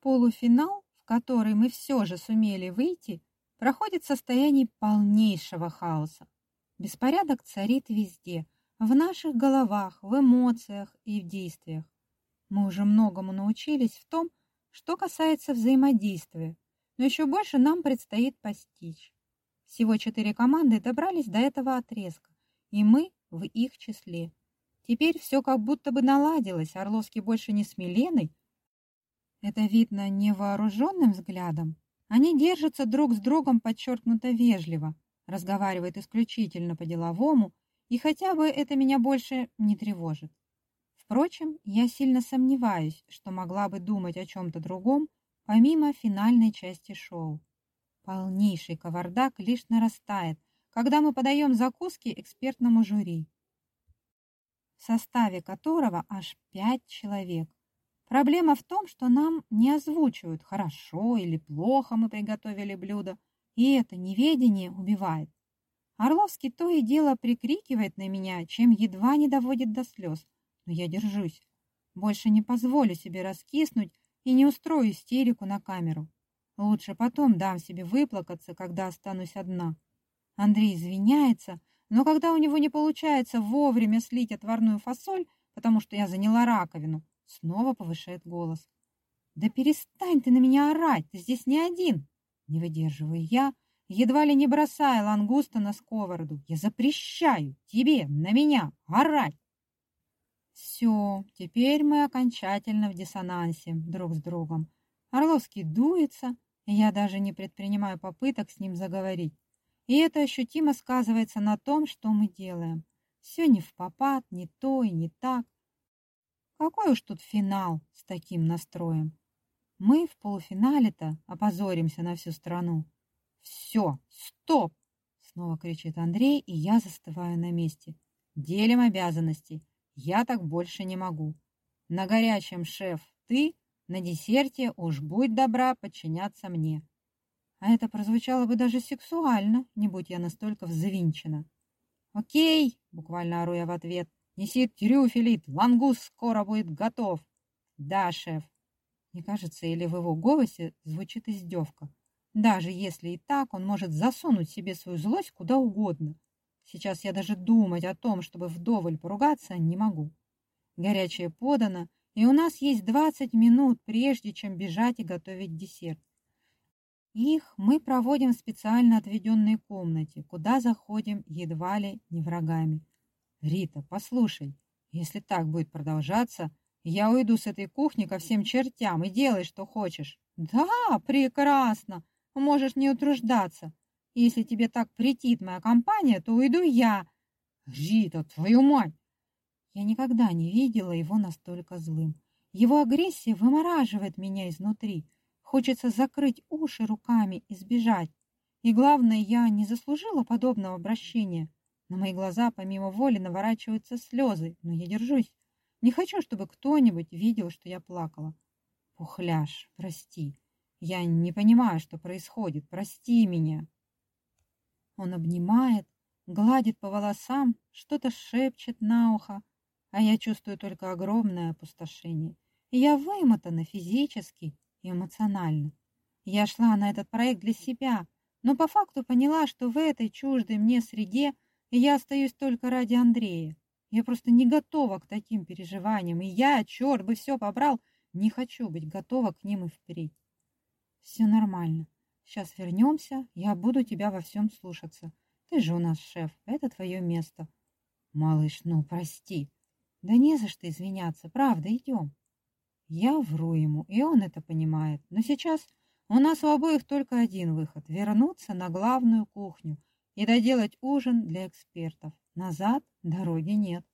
Полуфинал, в который мы все же сумели выйти, проходит в состоянии полнейшего хаоса. Беспорядок царит везде, в наших головах, в эмоциях и в действиях. Мы уже многому научились в том, что касается взаимодействия, но еще больше нам предстоит постичь. Всего четыре команды добрались до этого отрезка, и мы в их числе. Теперь все как будто бы наладилось, Орловский больше не с Миленой. Это видно невооруженным взглядом. Они держатся друг с другом подчеркнуто вежливо, разговаривают исключительно по-деловому, и хотя бы это меня больше не тревожит. Впрочем, я сильно сомневаюсь, что могла бы думать о чем-то другом, помимо финальной части шоу. Полнейший кавардак лишь нарастает, когда мы подаем закуски экспертному жюри, в составе которого аж пять человек. Проблема в том, что нам не озвучивают, хорошо или плохо мы приготовили блюдо, и это неведение убивает. Орловский то и дело прикрикивает на меня, чем едва не доводит до слез. Но я держусь. Больше не позволю себе раскиснуть и не устрою истерику на камеру. Лучше потом дам себе выплакаться, когда останусь одна. Андрей извиняется, но когда у него не получается вовремя слить отварную фасоль, потому что я заняла раковину, снова повышает голос. «Да перестань ты на меня орать, ты здесь не один!» Не выдерживаю я, едва ли не бросая лангуста на сковороду. Я запрещаю тебе, на меня, орать. Все, теперь мы окончательно в диссонансе друг с другом. Орловский дуется, и я даже не предпринимаю попыток с ним заговорить. И это ощутимо сказывается на том, что мы делаем. Все не в попад, не то и не так. Какой уж тут финал с таким настроем? Мы в полуфинале-то опозоримся на всю страну. Все, стоп! Снова кричит Андрей, и я застываю на месте. Делим обязанности. Я так больше не могу. На горячем шеф ты, на десерте уж будь добра подчиняться мне. А это прозвучало бы даже сексуально, не будь я настолько взвинчена. «Окей!» — буквально ору я в ответ. «Неси трюфели, лангуст скоро будет готов!» «Да, шеф!» Мне кажется, или в его голосе звучит издевка. Даже если и так, он может засунуть себе свою злость куда угодно. Сейчас я даже думать о том, чтобы вдоволь поругаться, не могу. Горячее подано, и у нас есть 20 минут, прежде чем бежать и готовить десерт. Их мы проводим в специально отведенной комнате, куда заходим едва ли не врагами. Рита, послушай, если так будет продолжаться, я уйду с этой кухни ко всем чертям и делай, что хочешь. Да, прекрасно. Можешь не утруждаться. Если тебе так претит моя компания, то уйду я. Рита, твою мать! Я никогда не видела его настолько злым. Его агрессия вымораживает меня изнутри. Хочется закрыть уши руками и сбежать. И главное, я не заслужила подобного обращения. На мои глаза помимо воли наворачиваются слезы, но я держусь. Не хочу, чтобы кто-нибудь видел, что я плакала. Пухляш, прости. Я не понимаю, что происходит. Прости меня. Он обнимает, гладит по волосам, что-то шепчет на ухо, а я чувствую только огромное опустошение. Я вымотана физически и эмоционально. Я шла на этот проект для себя, но по факту поняла, что в этой чуждой мне среде я остаюсь только ради Андрея. Я просто не готова к таким переживаниям, и я, черт бы все побрал, не хочу быть готова к ним и впредь. Все нормально. Сейчас вернемся, я буду тебя во всем слушаться. Ты же у нас шеф, это твое место. Малыш, ну прости. Да не за что извиняться, правда, идем. Я вру ему, и он это понимает. Но сейчас у нас у обоих только один выход – вернуться на главную кухню и доделать ужин для экспертов. Назад дороги нет.